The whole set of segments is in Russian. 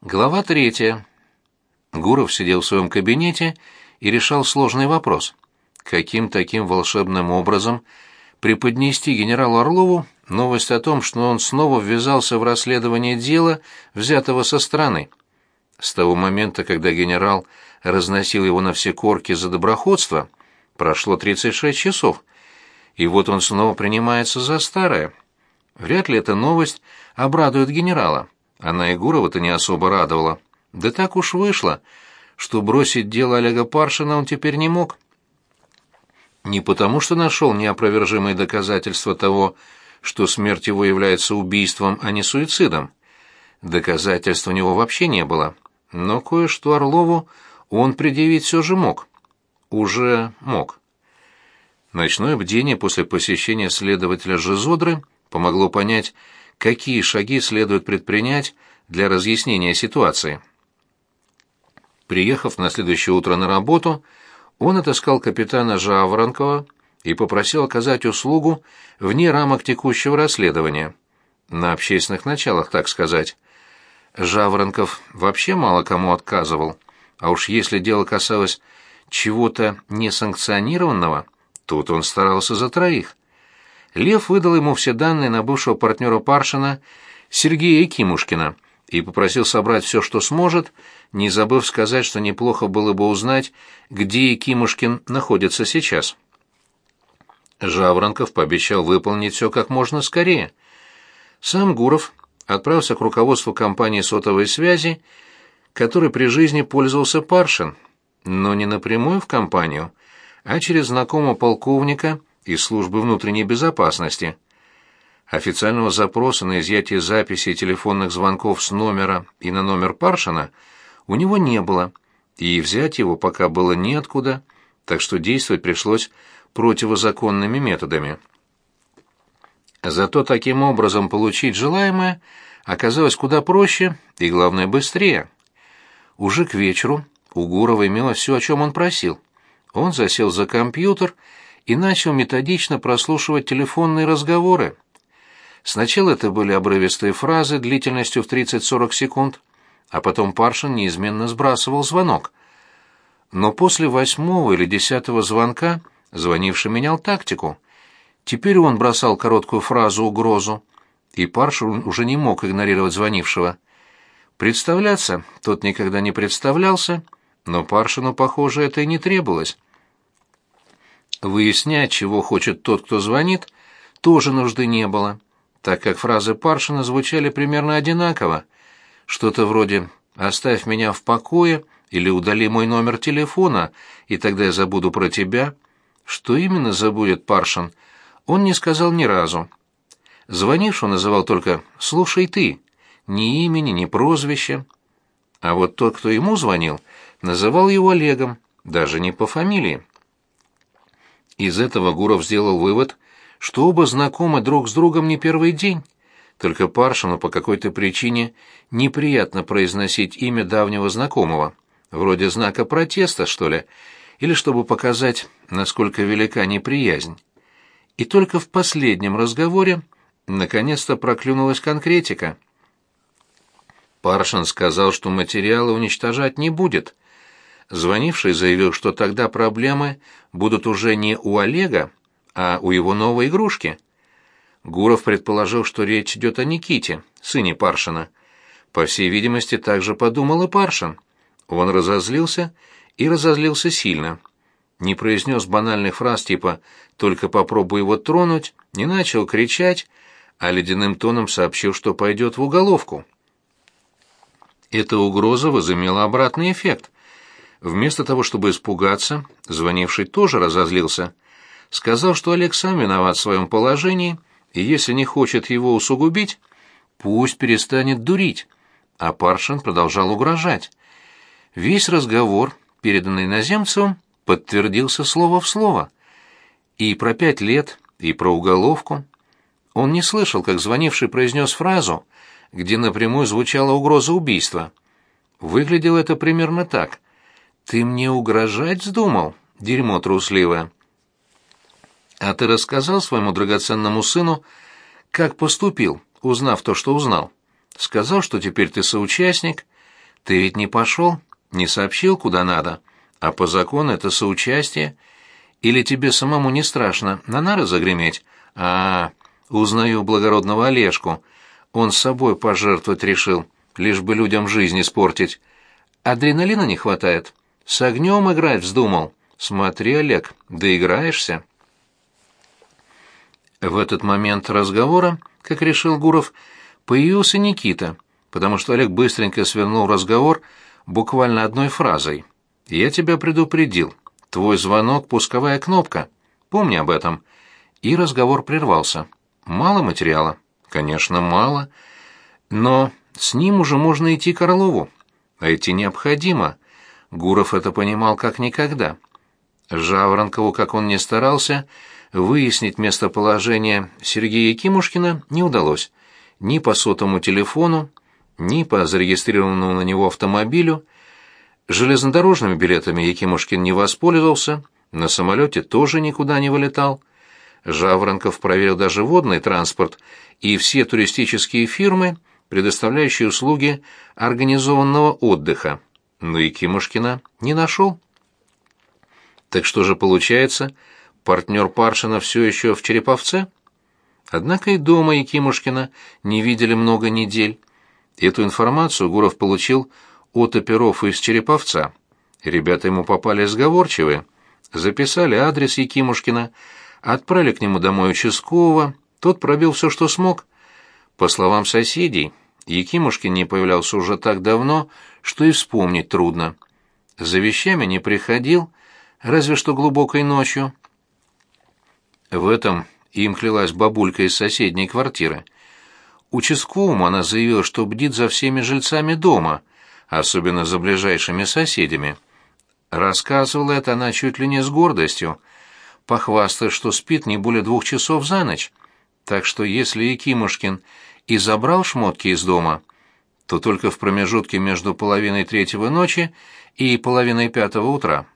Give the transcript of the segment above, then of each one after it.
Глава третья. Гуров сидел в своем кабинете и решал сложный вопрос. Каким таким волшебным образом преподнести генералу Орлову новость о том, что он снова ввязался в расследование дела, взятого со стороны? С того момента, когда генерал разносил его на все корки за доброходство, прошло 36 часов, и вот он снова принимается за старое. Вряд ли эта новость обрадует генерала. А Она Егорова-то не особо радовала. Да так уж вышло, что бросить дело Олега Паршина он теперь не мог. Не потому, что нашел неопровержимые доказательства того, что смерть его является убийством, а не суицидом. Доказательств у него вообще не было. Но кое-что Орлову он предъявить все же мог. Уже мог. Ночное бдение после посещения следователя Жизодры помогло понять, какие шаги следует предпринять для разъяснения ситуации. Приехав на следующее утро на работу, он отыскал капитана Жаворонкова и попросил оказать услугу вне рамок текущего расследования. На общественных началах, так сказать. Жаворонков вообще мало кому отказывал, а уж если дело касалось чего-то несанкционированного, тут он старался за троих. Лев выдал ему все данные на бывшего партнера Паршина Сергея Кимушкина и попросил собрать все, что сможет, не забыв сказать, что неплохо было бы узнать, где Кимушкин находится сейчас. Жаворонков пообещал выполнить все как можно скорее. Сам Гуров отправился к руководству компании сотовой связи, которой при жизни пользовался Паршин, но не напрямую в компанию, а через знакомого полковника из службы внутренней безопасности. Официального запроса на изъятие записей телефонных звонков с номера и на номер Паршина у него не было, и взять его пока было неоткуда, так что действовать пришлось противозаконными методами. Зато таким образом получить желаемое оказалось куда проще и, главное, быстрее. Уже к вечеру у Гурова имелось все, о чем он просил. Он засел за компьютер и и начал методично прослушивать телефонные разговоры. Сначала это были обрывистые фразы длительностью в 30-40 секунд, а потом Паршин неизменно сбрасывал звонок. Но после восьмого или десятого звонка звонивший менял тактику. Теперь он бросал короткую фразу-угрозу, и Паршин уже не мог игнорировать звонившего. Представляться тот никогда не представлялся, но Паршину, похоже, это и не требовалось. Выяснять, чего хочет тот, кто звонит, тоже нужды не было, так как фразы Паршина звучали примерно одинаково. Что-то вроде «оставь меня в покое» или «удали мой номер телефона, и тогда я забуду про тебя». Что именно забудет Паршин, он не сказал ни разу. Звонившего называл только «слушай ты», ни имени, ни прозвище, А вот тот, кто ему звонил, называл его Олегом, даже не по фамилии. Из этого Гуров сделал вывод, что оба знакомы друг с другом не первый день. Только Паршину по какой-то причине неприятно произносить имя давнего знакомого, вроде знака протеста, что ли, или чтобы показать, насколько велика неприязнь. И только в последнем разговоре наконец-то проклюнулась конкретика. Паршин сказал, что материалы уничтожать не будет — Звонивший заявил, что тогда проблемы будут уже не у Олега, а у его новой игрушки. Гуров предположил, что речь идет о Никите, сыне Паршина. По всей видимости, так же подумал и Паршин. Он разозлился и разозлился сильно. Не произнес банальных фраз типа «только попробуй его тронуть», не начал кричать, а ледяным тоном сообщил, что пойдет в уголовку. Эта угроза возымела обратный эффект. Вместо того, чтобы испугаться, звонивший тоже разозлился. Сказал, что Олег сам виноват в своем положении, и если не хочет его усугубить, пусть перестанет дурить. А Паршин продолжал угрожать. Весь разговор, переданный наземцевым, подтвердился слово в слово. И про пять лет, и про уголовку. Он не слышал, как звонивший произнес фразу, где напрямую звучала угроза убийства. Выглядело это примерно так — «Ты мне угрожать вздумал, дерьмо трусливое?» «А ты рассказал своему драгоценному сыну, как поступил, узнав то, что узнал? Сказал, что теперь ты соучастник? Ты ведь не пошел, не сообщил, куда надо, а по закону это соучастие. Или тебе самому не страшно на нары загреметь? А, -а, -а узнаю благородного Олежку. Он с собой пожертвовать решил, лишь бы людям жизнь испортить. Адреналина не хватает?» С огнем играть вздумал. Смотри, Олег, доиграешься. В этот момент разговора, как решил Гуров, появился Никита, потому что Олег быстренько свернул разговор буквально одной фразой. «Я тебя предупредил. Твой звонок — пусковая кнопка. Помни об этом». И разговор прервался. «Мало материала?» «Конечно, мало. Но с ним уже можно идти к Орлову. А идти необходимо» Гуров это понимал как никогда. Жаворонкову, как он ни старался, выяснить местоположение Сергея Кимушкина не удалось. Ни по сотому телефону, ни по зарегистрированному на него автомобилю. Железнодорожными билетами Якимушкин не воспользовался, на самолете тоже никуда не вылетал. Жаворонков проверил даже водный транспорт и все туристические фирмы, предоставляющие услуги организованного отдыха но и Кимушкина не нашел. Так что же получается, партнер Паршина все еще в Череповце? Однако и дома Якимушкина не видели много недель. Эту информацию Гуров получил от оперов из Череповца. Ребята ему попали сговорчивые, записали адрес Якимушкина, отправили к нему домой участкового, тот пробил все, что смог. По словам соседей, Якимушкин не появлялся уже так давно, что и вспомнить трудно. За вещами не приходил, разве что глубокой ночью. В этом им клялась бабулька из соседней квартиры. Участковому она заявила, что бдит за всеми жильцами дома, особенно за ближайшими соседями. Рассказывала это она чуть ли не с гордостью, похвастая, что спит не более двух часов за ночь. Так что если Якимушкин и забрал шмотки из дома, то только в промежутке между половиной третьего ночи и половиной пятого утра.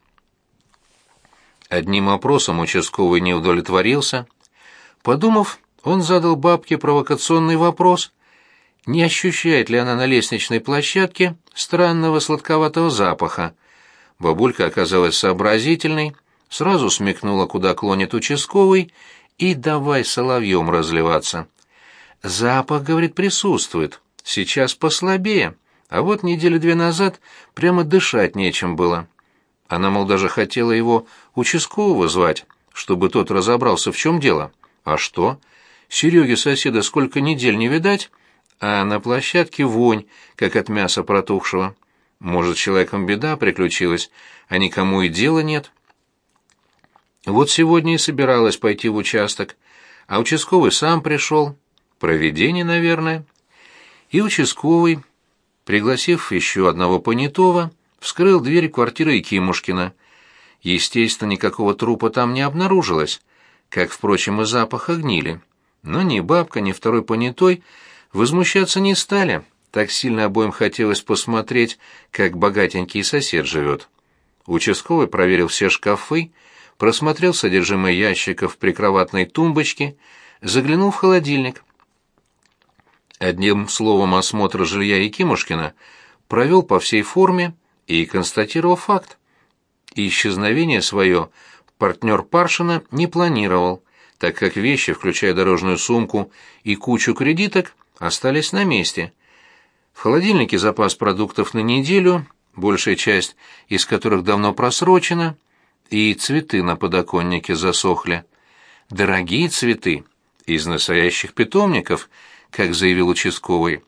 Одним опросом участковый не удовлетворился. Подумав, он задал бабке провокационный вопрос, не ощущает ли она на лестничной площадке странного сладковатого запаха. Бабулька оказалась сообразительной, сразу смекнула, куда клонит участковый, и давай соловьем разливаться. Запах, говорит, присутствует. Сейчас послабее. А вот недели две назад прямо дышать нечем было. Она, мол, даже хотела его участкового звать, чтобы тот разобрался, в чем дело. А что? Сереге соседа сколько недель не видать, а на площадке вонь, как от мяса протухшего. Может, человеком беда приключилась, а никому и дела нет. Вот сегодня и собиралась пойти в участок, а участковый сам пришел, Проведение, наверное. И участковый, пригласив еще одного понятого, вскрыл дверь квартиры Кимушкина. Естественно, никакого трупа там не обнаружилось, как, впрочем, и запаха гнили. Но ни бабка, ни второй понятой возмущаться не стали. Так сильно обоим хотелось посмотреть, как богатенький сосед живет. Участковый проверил все шкафы, просмотрел содержимое ящиков прикроватной тумбочки, заглянул в холодильник — одним словом осмотр жилья Якимушкина провел по всей форме и констатировал факт. Исчезновение свое партнер Паршина не планировал, так как вещи, включая дорожную сумку и кучу кредиток, остались на месте. В холодильнике запас продуктов на неделю, большая часть из которых давно просрочена, и цветы на подоконнике засохли. Дорогие цветы из настоящих питомников – как заявил участковый.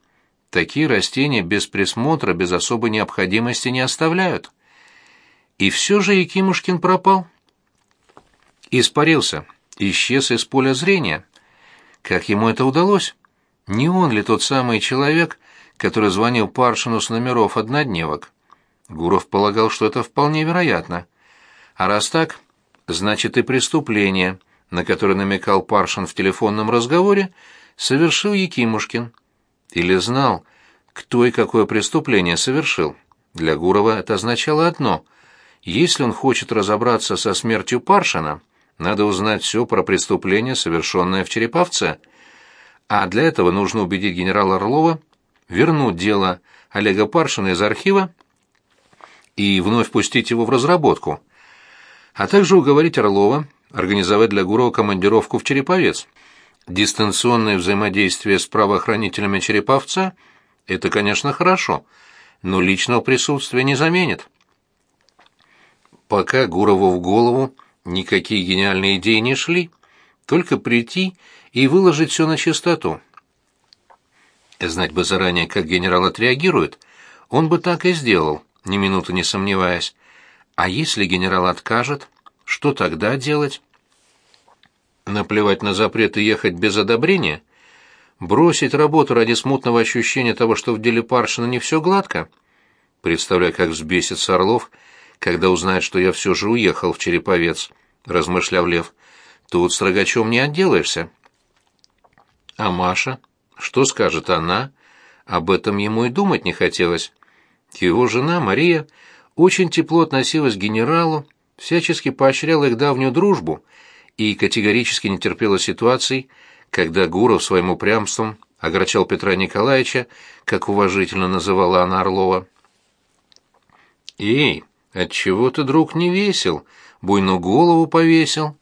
Такие растения без присмотра, без особой необходимости не оставляют. И все же Якимушкин пропал. Испарился, исчез из поля зрения. Как ему это удалось? Не он ли тот самый человек, который звонил Паршину с номеров однодневок? Гуров полагал, что это вполне вероятно. А раз так, значит и преступление, на которое намекал Паршин в телефонном разговоре, совершил Якимушкин. Или знал, кто и какое преступление совершил. Для Гурова это означало одно. Если он хочет разобраться со смертью Паршина, надо узнать все про преступление, совершенное в Череповце. А для этого нужно убедить генерала Орлова вернуть дело Олега Паршина из архива и вновь пустить его в разработку, а также уговорить Орлова организовать для Гурова командировку в Череповец дистанционное взаимодействие с правоохранителями Черепавца – это, конечно, хорошо, но личного присутствия не заменит. Пока Гурову в голову никакие гениальные идеи не шли, только прийти и выложить все на чистоту. Знать бы заранее, как генерал отреагирует, он бы так и сделал, ни минуты не сомневаясь. А если генерал откажет, что тогда делать? наплевать на запреты ехать без одобрения, бросить работу ради смутного ощущения того, что в деле Паршина не все гладко. Представляю, как взбесится Орлов, когда узнает, что я все же уехал в Череповец, размышлял Лев. Тут с рогачом не отделаешься. А Маша? Что скажет она? Об этом ему и думать не хотелось. Его жена Мария очень тепло относилась к генералу, всячески поощряла их давнюю дружбу — и категорически не терпела ситуаций, когда Гуров своим упрямством огорчал Петра Николаевича, как уважительно называла она Орлова. «Эй, отчего ты, друг, не весел? Буйну голову повесил?»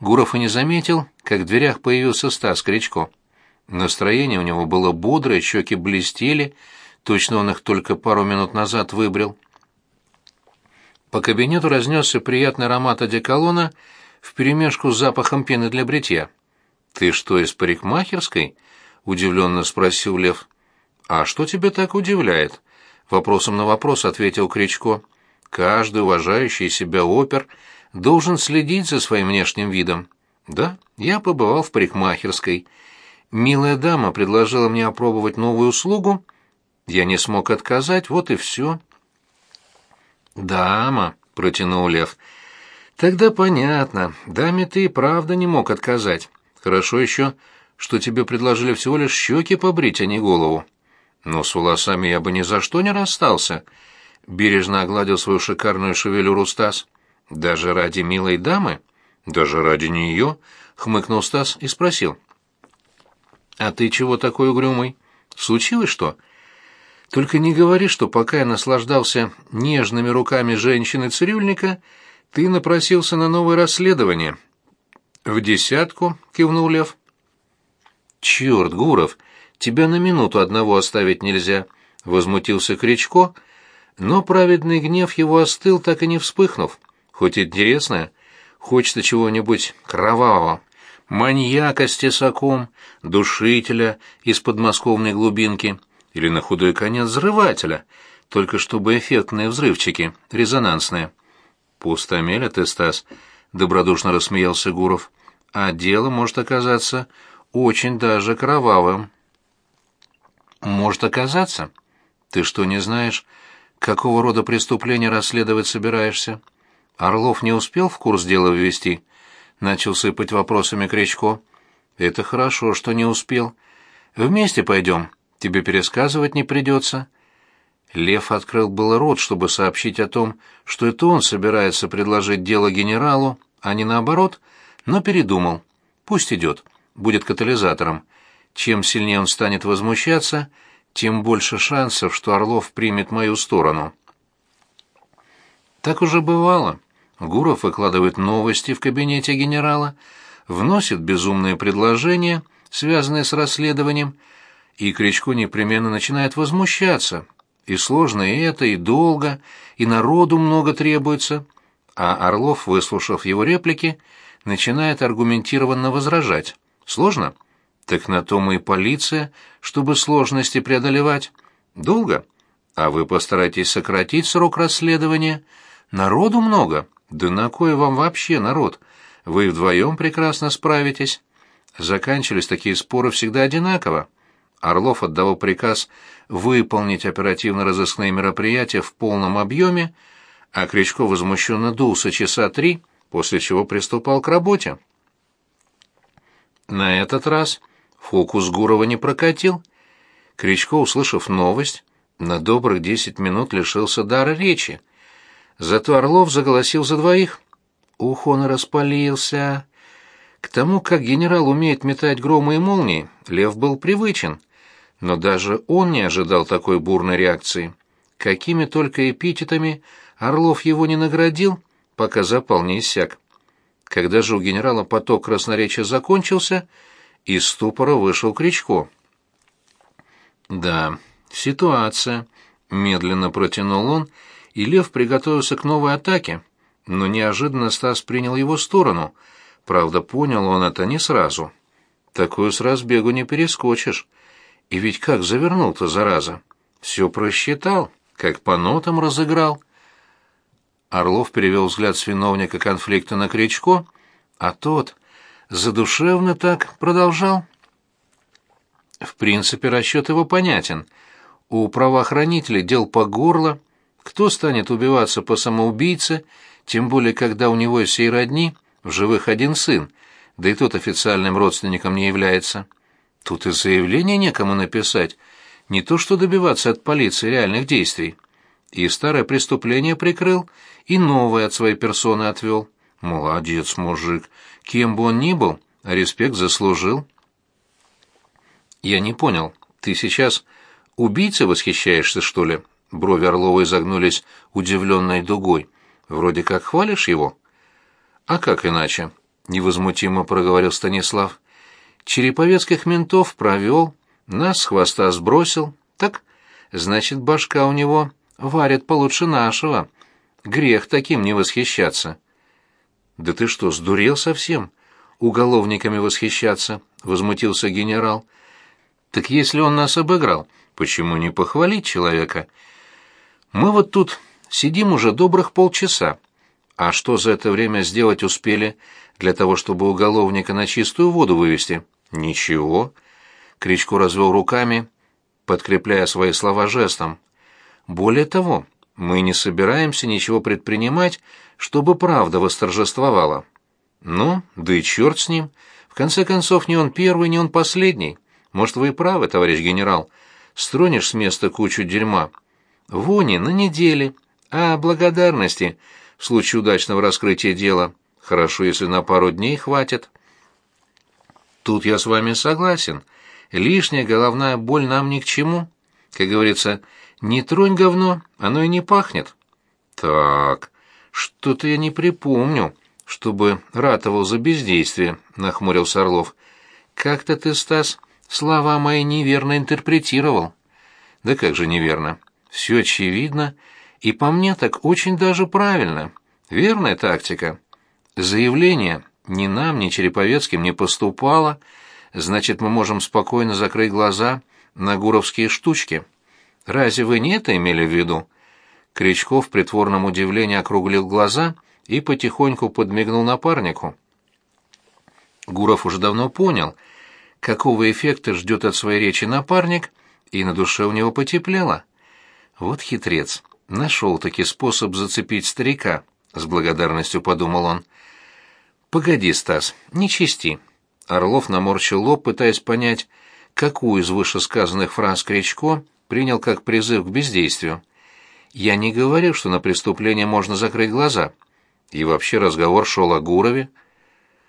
Гуров и не заметил, как в дверях появился Стас Кричко. Настроение у него было бодрое, щеки блестели, точно он их только пару минут назад выбрил. По кабинету разнесся приятный аромат одеколона вперемешку с запахом пены для бритья. «Ты что, из парикмахерской?» — удивленно спросил Лев. «А что тебя так удивляет?» — вопросом на вопрос ответил Кричко. «Каждый уважающий себя опер должен следить за своим внешним видом. Да, я побывал в парикмахерской. Милая дама предложила мне опробовать новую услугу. Я не смог отказать, вот и все». «Дама», — протянул Лев, — Тогда понятно. Даме ты и правда не мог отказать. Хорошо еще, что тебе предложили всего лишь щеки побрить, а не голову. Но с волосами я бы ни за что не расстался. Бережно огладил свою шикарную шевелюру Стас. Даже ради милой дамы? Даже ради нее? Хмыкнул Стас и спросил. А ты чего такой угрюмый? Случилось что? Только не говори, что пока я наслаждался нежными руками женщины-цирюльника, ты напросился на новое расследование. В десятку, кивнул Лев. Черт, Гуров, тебя на минуту одного оставить нельзя, возмутился Кричко, но праведный гнев его остыл, так и не вспыхнув. Хоть интересно, хочется чего-нибудь кровавого. Маньяка с тесаком, душителя из подмосковной глубинки или на худой конец взрывателя, только чтобы эффектные взрывчики, резонансные. «Пустомеля ты, Стас», — добродушно рассмеялся Гуров. «А дело может оказаться очень даже кровавым». «Может оказаться? Ты что, не знаешь, какого рода преступления расследовать собираешься?» «Орлов не успел в курс дела ввести?» — начал сыпать вопросами Кречко. «Это хорошо, что не успел. Вместе пойдем, тебе пересказывать не придется». Лев открыл был рот, чтобы сообщить о том, что это он собирается предложить дело генералу, а не наоборот, но передумал. Пусть идет, будет катализатором. Чем сильнее он станет возмущаться, тем больше шансов, что Орлов примет мою сторону. Так уже бывало. Гуров выкладывает новости в кабинете генерала, вносит безумные предложения, связанные с расследованием, и Кричко непременно начинает возмущаться, и сложно и это, и долго, и народу много требуется. А Орлов, выслушав его реплики, начинает аргументированно возражать. Сложно? Так на то мы и полиция, чтобы сложности преодолевать. Долго? А вы постарайтесь сократить срок расследования. Народу много. Да на кое вам вообще народ? Вы вдвоем прекрасно справитесь. Заканчивались такие споры всегда одинаково. Орлов отдавал приказ выполнить оперативно-розыскные мероприятия в полном объеме, а Кричко возмущенно дулся часа три, после чего приступал к работе. На этот раз фокус Гурова не прокатил. Кричко, услышав новость, на добрых десять минут лишился дара речи. Зато Орлов заголосил за двоих. «Ух, он и распалился!» К тому, как генерал умеет метать громы и молнии, Лев был привычен, но даже он не ожидал такой бурной реакции. Какими только эпитетами Орлов его не наградил, пока запал не иссяк. Когда же у генерала поток красноречия закончился, из ступора вышел Кричко. «Да, ситуация», — медленно протянул он, и Лев приготовился к новой атаке, но неожиданно Стас принял его сторону — Правда, понял он это не сразу. Такую с разбегу не перескочишь. И ведь как завернул-то, зараза? Все просчитал, как по нотам разыграл. Орлов перевел взгляд с виновника конфликта на Кричко, а тот задушевно так продолжал. В принципе, расчет его понятен. У правоохранителей дел по горло. Кто станет убиваться по самоубийце, тем более, когда у него и сей родни — в живых один сын, да и тот официальным родственником не является. Тут и заявление некому написать, не то что добиваться от полиции реальных действий. И старое преступление прикрыл, и новое от своей персоны отвел. Молодец, мужик. Кем бы он ни был, респект заслужил. Я не понял. Ты сейчас убийца восхищаешься, что ли? Брови Орлова загнулись удивленной дугой. Вроде как хвалишь его? А как иначе? невозмутимо проговорил Станислав. Череповецких ментов провел, нас с хвоста сбросил. Так, значит, башка у него варит получше нашего. Грех таким не восхищаться. Да ты что, сдурел совсем? Уголовниками восхищаться, возмутился генерал. Так если он нас обыграл, почему не похвалить человека? Мы вот тут сидим уже добрых полчаса. А что за это время сделать успели для того, чтобы уголовника на чистую воду вывести? Ничего. Кричко развел руками, подкрепляя свои слова жестом. Более того, мы не собираемся ничего предпринимать, чтобы правда восторжествовала. Ну, да и черт с ним. В конце концов, не он первый, не он последний. Может, вы и правы, товарищ генерал. Стронешь с места кучу дерьма. Вони на неделе, а благодарности в случае удачного раскрытия дела. Хорошо, если на пару дней хватит. Тут я с вами согласен. Лишняя головная боль нам ни к чему. Как говорится, не тронь говно, оно и не пахнет. Так, что-то я не припомню, чтобы ратовал за бездействие, нахмурился Орлов. Как-то ты, Стас, слова мои неверно интерпретировал. Да как же неверно? Все очевидно, — и по мне так очень даже правильно. Верная тактика. Заявление ни нам, ни Череповецким не поступало, значит, мы можем спокойно закрыть глаза на гуровские штучки. Разве вы не это имели в виду? Крючков в притворном удивлении округлил глаза и потихоньку подмигнул напарнику. Гуров уже давно понял, какого эффекта ждет от своей речи напарник, и на душе у него потеплело. Вот хитрец. Нашел-таки способ зацепить старика, с благодарностью подумал он. Погоди, Стас, не чисти. Орлов наморщил лоб, пытаясь понять, какую из вышесказанных фраз Кричко принял как призыв к бездействию. Я не говорил, что на преступление можно закрыть глаза. И вообще разговор шел о Гурове.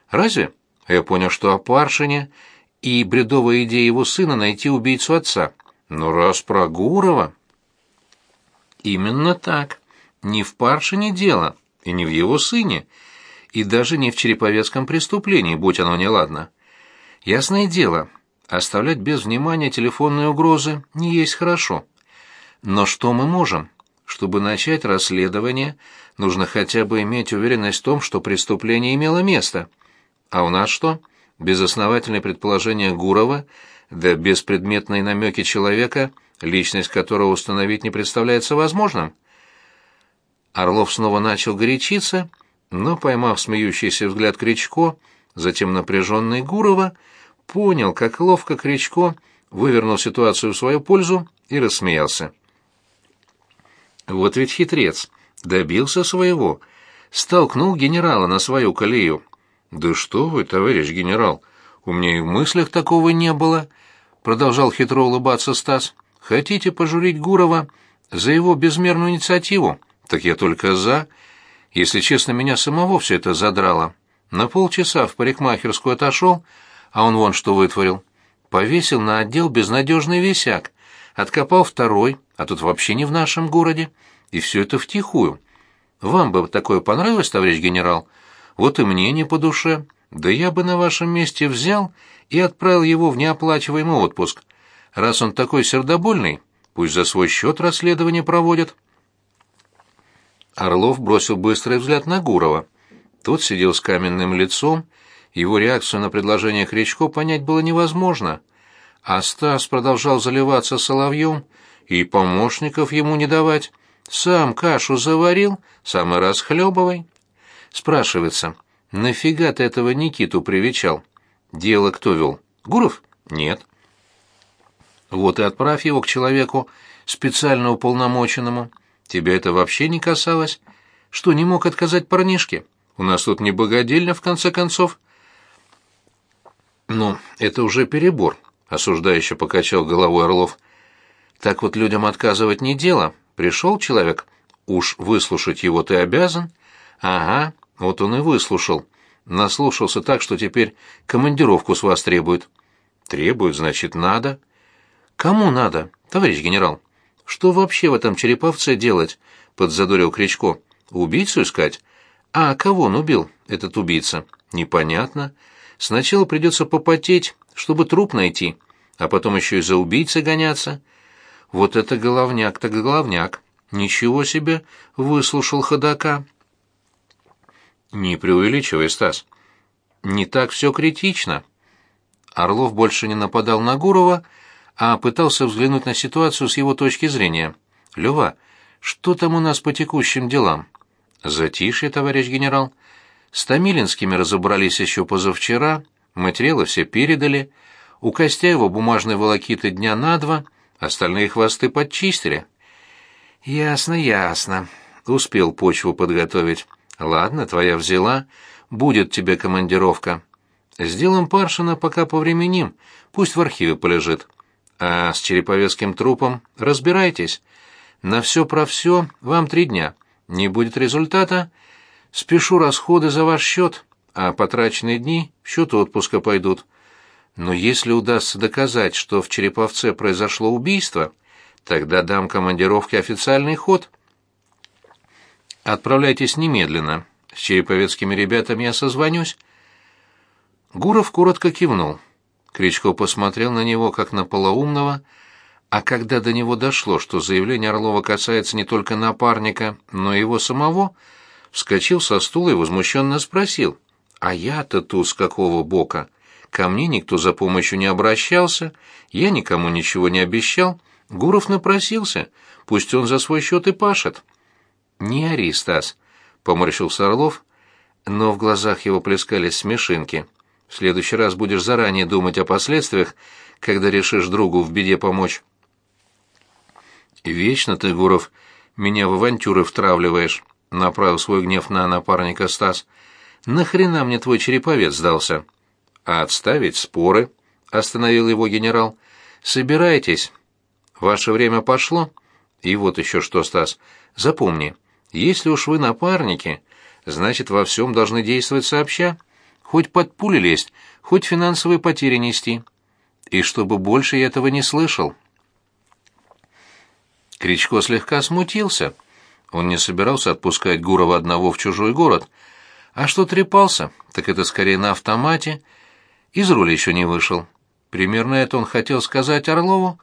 Разве? Я понял, что о Паршине и бредовая идея его сына найти убийцу отца. Но раз про Гурова... Именно так. Не в Паршине дело, и не в его сыне, и даже не в череповецком преступлении, будь оно неладно. Ясное дело, оставлять без внимания телефонные угрозы не есть хорошо. Но что мы можем? Чтобы начать расследование, нужно хотя бы иметь уверенность в том, что преступление имело место. А у нас что? Безосновательное предположение Гурова, да беспредметные намеки человека — личность которого установить не представляется возможным. Орлов снова начал горячиться, но, поймав смеющийся взгляд Кричко, затем напряженный Гурова, понял, как ловко Кричко вывернул ситуацию в свою пользу и рассмеялся. Вот ведь хитрец, добился своего, столкнул генерала на свою колею. «Да что вы, товарищ генерал, у меня и в мыслях такого не было», — продолжал хитро улыбаться Стас. Хотите пожурить Гурова за его безмерную инициативу? Так я только за. Если честно, меня самого все это задрало. На полчаса в парикмахерскую отошел, а он вон что вытворил. Повесил на отдел безнадежный висяк, откопал второй, а тут вообще не в нашем городе. И все это втихую. Вам бы такое понравилось, товарищ генерал? Вот и мне не по душе. Да я бы на вашем месте взял и отправил его в неоплачиваемый отпуск раз он такой сердобольный, пусть за свой счет расследование проводит. Орлов бросил быстрый взгляд на Гурова. Тот сидел с каменным лицом, его реакцию на предложение Кричко понять было невозможно. А Стас продолжал заливаться соловьем и помощников ему не давать. Сам кашу заварил, сам и расхлебывай. Спрашивается, нафига ты этого Никиту привечал? Дело кто вел? Гуров? Нет. Вот и отправь его к человеку, специально уполномоченному. Тебя это вообще не касалось? Что, не мог отказать парнишке? У нас тут не богадельня, в конце концов». «Ну, это уже перебор», — осуждающе покачал головой Орлов. «Так вот людям отказывать не дело. Пришел человек, уж выслушать его ты обязан». «Ага, вот он и выслушал. Наслушался так, что теперь командировку с вас требует». «Требует, значит, надо». «Кому надо, товарищ генерал? Что вообще в этом Черепавце делать?» — подзадорил Кричко. «Убийцу искать? А кого он убил, этот убийца? Непонятно. Сначала придется попотеть, чтобы труп найти, а потом еще и за убийцей гоняться. Вот это головняк так головняк. Ничего себе!» — выслушал ходока. «Не преувеличивай, Стас. Не так все критично». Орлов больше не нападал на Гурова, — а пытался взглянуть на ситуацию с его точки зрения. «Лёва, что там у нас по текущим делам?» «Затишье, товарищ генерал. С Томилинскими разобрались еще позавчера, материалы все передали. У Костяева бумажные волокиты дня на два, остальные хвосты подчистили». «Ясно, ясно. Успел почву подготовить. Ладно, твоя взяла. Будет тебе командировка. Сделаем Паршина пока повременим. Пусть в архиве полежит». А с череповецким трупом разбирайтесь. На все про все вам три дня. Не будет результата, спешу расходы за ваш счет, а потраченные дни в счет отпуска пойдут. Но если удастся доказать, что в Череповце произошло убийство, тогда дам командировке официальный ход. Отправляйтесь немедленно. С череповецкими ребятами я созвонюсь. Гуров коротко кивнул. Кричко посмотрел на него, как на полоумного, а когда до него дошло, что заявление Орлова касается не только напарника, но и его самого, вскочил со стула и возмущенно спросил, «А я-то тут с какого бока? Ко мне никто за помощью не обращался, я никому ничего не обещал, Гуров напросился, пусть он за свой счет и пашет». «Не ори, Стас», — поморщился Орлов, но в глазах его плескались смешинки. В следующий раз будешь заранее думать о последствиях, когда решишь другу в беде помочь. Вечно ты, Гуров, меня в авантюры втравливаешь, направил свой гнев на напарника Стас. Нахрена мне твой череповец сдался? А отставить споры, остановил его генерал. Собирайтесь. Ваше время пошло. И вот еще что, Стас, запомни, если уж вы напарники, значит, во всем должны действовать сообща хоть под пули лезть, хоть финансовые потери нести. И чтобы больше я этого не слышал. Кричко слегка смутился. Он не собирался отпускать Гурова одного в чужой город. А что трепался, так это скорее на автомате. Из руля еще не вышел. Примерно это он хотел сказать Орлову,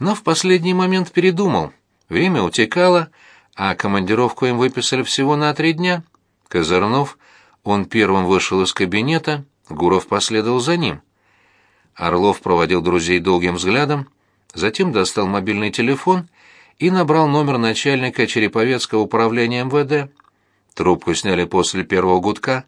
но в последний момент передумал. Время утекало, а командировку им выписали всего на три дня. Казарнов он первым вышел из кабинета, Гуров последовал за ним. Орлов проводил друзей долгим взглядом, затем достал мобильный телефон и набрал номер начальника Череповецкого управления МВД. Трубку сняли после первого гудка.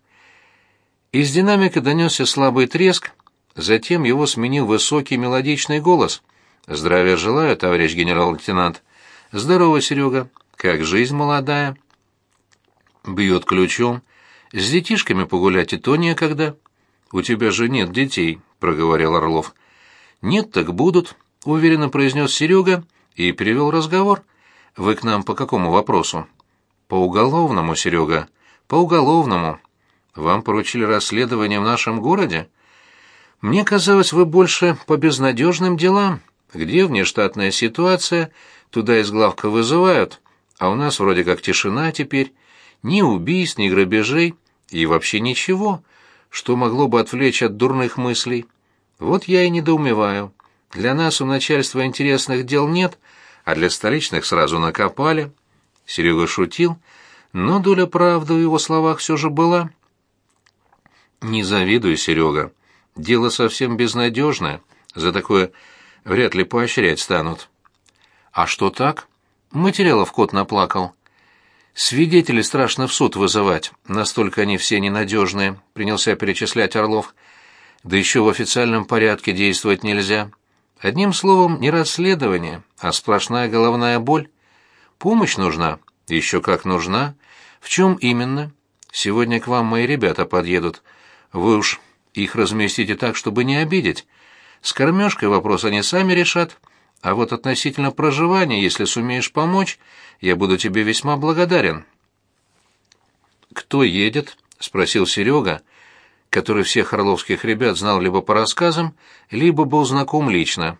Из динамика донесся слабый треск, затем его сменил высокий мелодичный голос. «Здравия желаю, товарищ генерал-лейтенант». «Здорово, Серега. Как жизнь молодая?» Бьет ключом с детишками погулять и то некогда. У тебя же нет детей, проговорил Орлов. Нет, так будут, уверенно произнес Серега и перевел разговор. Вы к нам по какому вопросу? По уголовному, Серега. По уголовному. Вам поручили расследование в нашем городе? Мне казалось, вы больше по безнадежным делам. Где внештатная ситуация, туда из главка вызывают, а у нас вроде как тишина теперь ни убийств, ни грабежей и вообще ничего, что могло бы отвлечь от дурных мыслей. Вот я и недоумеваю. Для нас у начальства интересных дел нет, а для столичных сразу накопали. Серега шутил, но доля правды в его словах все же была. Не завидую, Серега. Дело совсем безнадежное. За такое вряд ли поощрять станут. А что так? Материалов кот наплакал. Свидетелей страшно в суд вызывать, настолько они все ненадежные, принялся перечислять Орлов. Да еще в официальном порядке действовать нельзя. Одним словом, не расследование, а сплошная головная боль. Помощь нужна, еще как нужна. В чем именно? Сегодня к вам мои ребята подъедут. Вы уж их разместите так, чтобы не обидеть. С кормежкой вопрос они сами решат. А вот относительно проживания, если сумеешь помочь, я буду тебе весьма благодарен. Кто едет? спросил Серега, который всех орловских ребят знал либо по рассказам, либо был знаком лично.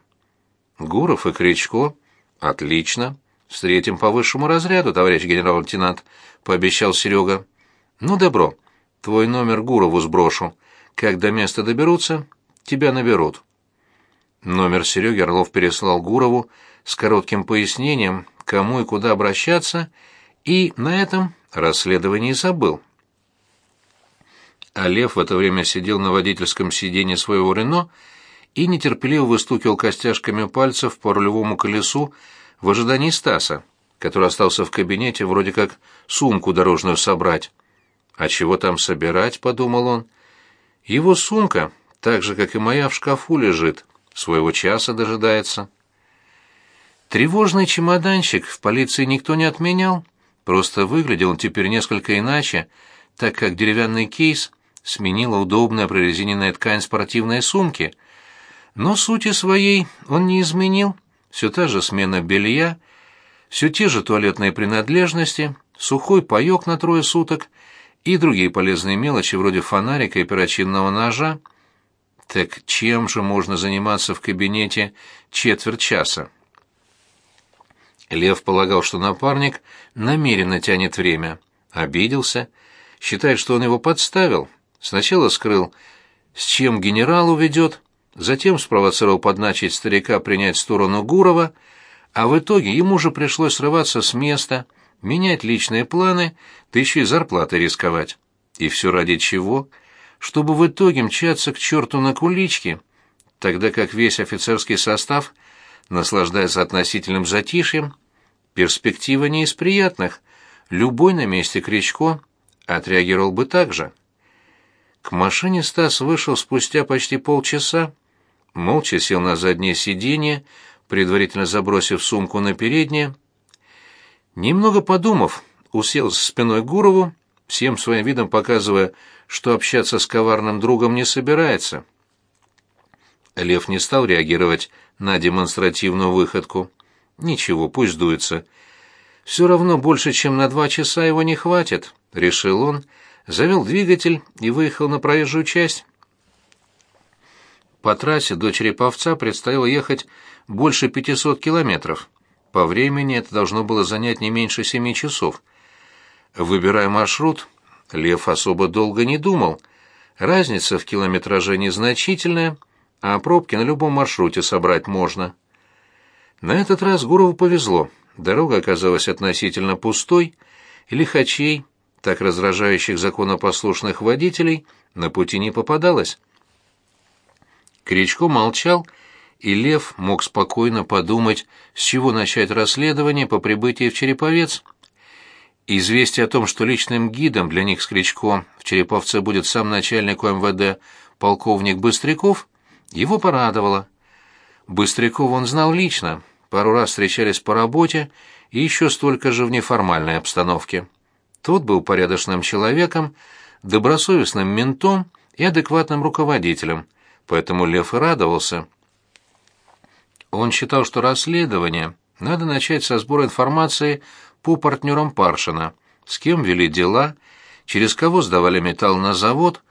Гуров и Кричко. Отлично. Встретим по высшему разряду, товарищ генерал-лейтенант, пообещал Серега. Ну добро. Твой номер Гурову сброшу. Как до места доберутся, тебя наберут. Номер Сереги Орлов переслал Гурову с коротким пояснением, кому и куда обращаться, и на этом расследование забыл. А Лев в это время сидел на водительском сиденье своего «Рено» и нетерпеливо выстукивал костяшками пальцев по рулевому колесу в ожидании Стаса, который остался в кабинете вроде как сумку дорожную собрать. «А чего там собирать?» — подумал он. «Его сумка, так же, как и моя, в шкафу лежит» своего часа дожидается. Тревожный чемоданчик в полиции никто не отменял, просто выглядел он теперь несколько иначе, так как деревянный кейс сменила удобная прорезиненная ткань спортивной сумки, но сути своей он не изменил, все та же смена белья, все те же туалетные принадлежности, сухой паёк на трое суток и другие полезные мелочи вроде фонарика и перочинного ножа, так чем же можно заниматься в кабинете четверть часа? Лев полагал, что напарник намеренно тянет время. Обиделся, считает, что он его подставил. Сначала скрыл, с чем генерал уведет, затем спровоцировал подначить старика принять сторону Гурова, а в итоге ему же пришлось срываться с места, менять личные планы, да еще и зарплаты рисковать. И все ради чего? — чтобы в итоге мчаться к черту на куличке, тогда как весь офицерский состав, наслаждается относительным затишьем, перспектива не из приятных, любой на месте Кричко отреагировал бы так же. К машине Стас вышел спустя почти полчаса, молча сел на заднее сиденье, предварительно забросив сумку на переднее. Немного подумав, уселся спиной к Гурову всем своим видом показывая, что общаться с коварным другом не собирается. Лев не стал реагировать на демонстративную выходку. «Ничего, пусть дуется. Все равно больше, чем на два часа его не хватит», — решил он, завел двигатель и выехал на проезжую часть. По трассе до Череповца предстояло ехать больше 500 километров. По времени это должно было занять не меньше семи часов — Выбирая маршрут, Лев особо долго не думал. Разница в километраже незначительная, а пробки на любом маршруте собрать можно. На этот раз Гурову повезло. Дорога оказалась относительно пустой, и лихачей, так раздражающих законопослушных водителей, на пути не попадалось. Кричко молчал, и Лев мог спокойно подумать, с чего начать расследование по прибытии в Череповец — Известие о том, что личным гидом для них с Кричко в Череповце будет сам начальник МВД, полковник Быстряков, его порадовало. Быстрякова он знал лично, пару раз встречались по работе и еще столько же в неформальной обстановке. Тот был порядочным человеком, добросовестным ментом и адекватным руководителем, поэтому Лев и радовался. Он считал, что расследование надо начать со сбора информации по партнерам Паршина, с кем вели дела, через кого сдавали металл на завод,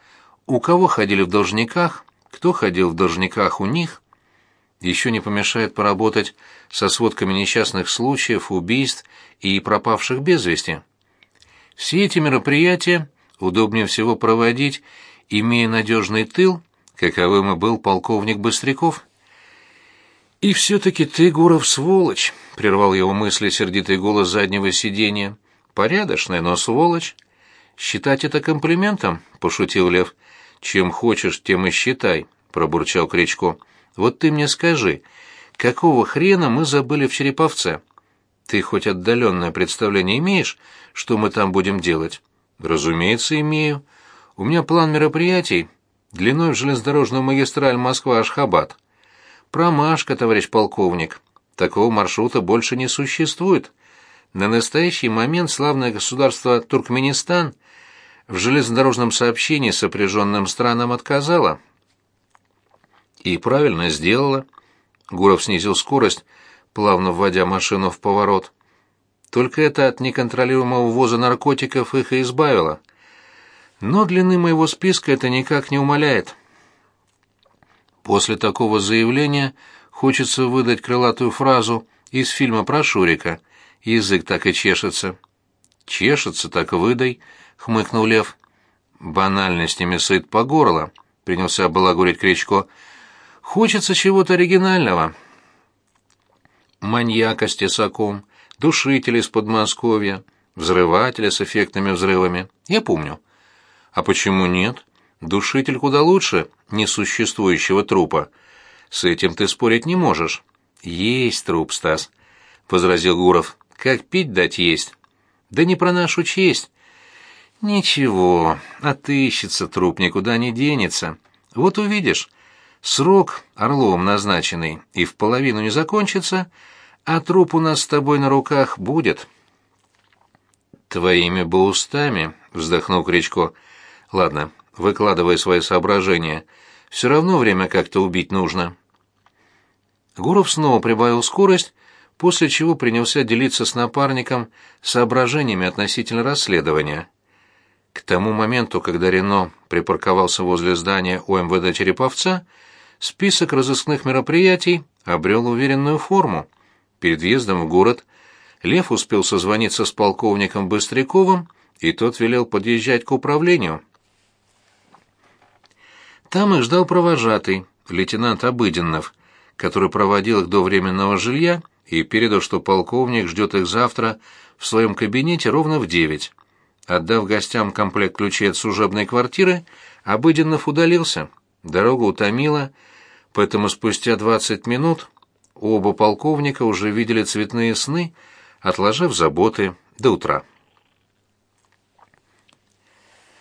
у кого ходили в должниках, кто ходил в должниках у них. Еще не помешает поработать со сводками несчастных случаев, убийств и пропавших без вести. Все эти мероприятия удобнее всего проводить, имея надежный тыл, каковым и был полковник Быстряков. И все-таки ты, Гуров, сволочь, прервал его мысли сердитый голос заднего сиденья. Порядочная, но сволочь. Считать это комплиментом, пошутил Лев. Чем хочешь, тем и считай, пробурчал Кричко. Вот ты мне скажи, какого хрена мы забыли в Череповце? Ты хоть отдаленное представление имеешь, что мы там будем делать? Разумеется, имею. У меня план мероприятий длиной в железнодорожную магистраль Москва-Ашхабад. Промашка, товарищ полковник. Такого маршрута больше не существует. На настоящий момент славное государство Туркменистан в железнодорожном сообщении сопряженным странам отказало. И правильно сделало. Гуров снизил скорость, плавно вводя машину в поворот. Только это от неконтролируемого ввоза наркотиков их и избавило. Но длины моего списка это никак не умаляет. После такого заявления хочется выдать крылатую фразу из фильма про Шурика. Язык так и чешется. «Чешется, так выдай», — хмыкнул Лев. «Банальностями сыт по горло», — принялся балагурить Кричко. «Хочется чего-то оригинального». Маньяка с тесаком, душитель из Подмосковья, взрывателя с эффектными взрывами. Я помню. А почему нет? Душитель куда лучше несуществующего трупа. С этим ты спорить не можешь. Есть труп, Стас, возразил Гуров. Как пить дать есть? Да не про нашу честь. Ничего, отыщется труп, никуда не денется. Вот увидишь. Срок орлом назначенный и в половину не закончится, а труп у нас с тобой на руках будет. Твоими бы устами, вздохнул Кричко. Ладно, выкладывая свои соображения. Все равно время как-то убить нужно. Гуров снова прибавил скорость, после чего принялся делиться с напарником соображениями относительно расследования. К тому моменту, когда Рено припарковался возле здания ОМВД Череповца, список разыскных мероприятий обрел уверенную форму. Перед въездом в город Лев успел созвониться с полковником Быстряковым, и тот велел подъезжать к управлению. Там их ждал провожатый, лейтенант Обыденнов, который проводил их до временного жилья и передал, что полковник ждет их завтра в своем кабинете ровно в девять. Отдав гостям комплект ключей от служебной квартиры, Обыденнов удалился. Дорога утомила, поэтому спустя двадцать минут оба полковника уже видели цветные сны, отложив заботы до утра.